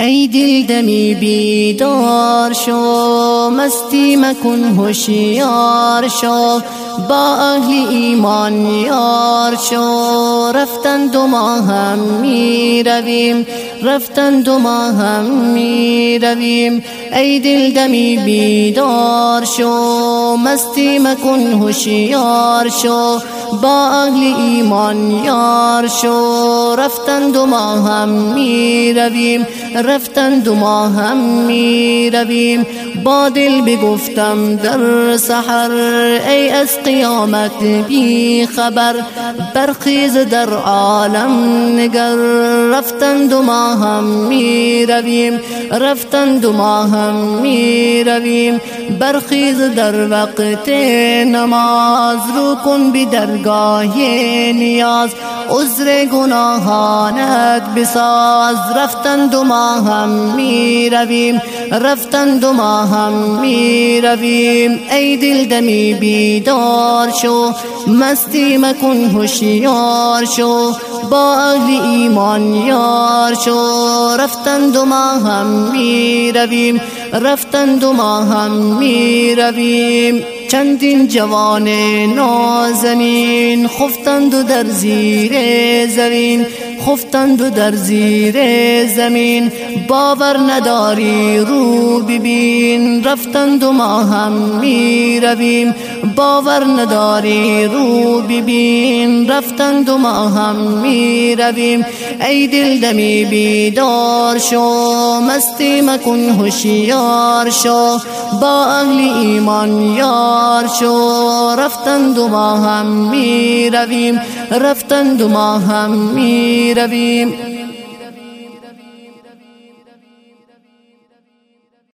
ای دل دمی بیدار شو مستی مکن هوشیار شو با اهل ایمان یار شو. رفتند و ما هم می رویم رفتند و ما هم می رویم. ای دل دمی بیدار شو مستی مکن هوشیار شو با اهل ایمان یار شو. رفتند و ما هم می رویم رفتند و ما هم می رویم با دل بگفتم در سحر ای از قیامت بی خبر. برخیز در عالم نگر رفتند و ما هم می رویم رفتند و ما هم می رویم برخیز در وقت نماز رو کن بی درگاه نیاز. عذر گناهانت بساز. رفتند و ما هم می رویم رفتند و ما هم می رویم ای دل دمی بیدار شو مستی مکن هوشیار شو با اهل ایمان یار شو. رفتند و ما هم می رویم رفتند و ما هم می رویم چندین جوان نازنین خفتند و در زیر زمین خفتند و در زیر زمین. باور نداری رو ببین رفتند و ما هم می رویم باور نداری رو ببین رفتند و ما هم می رویم ای دل دمی بیدار شو مستی مکن هوشیار شو. با اهل ایمان یار شو. رفتند ما هم می رویم رفتند ما هم می رویم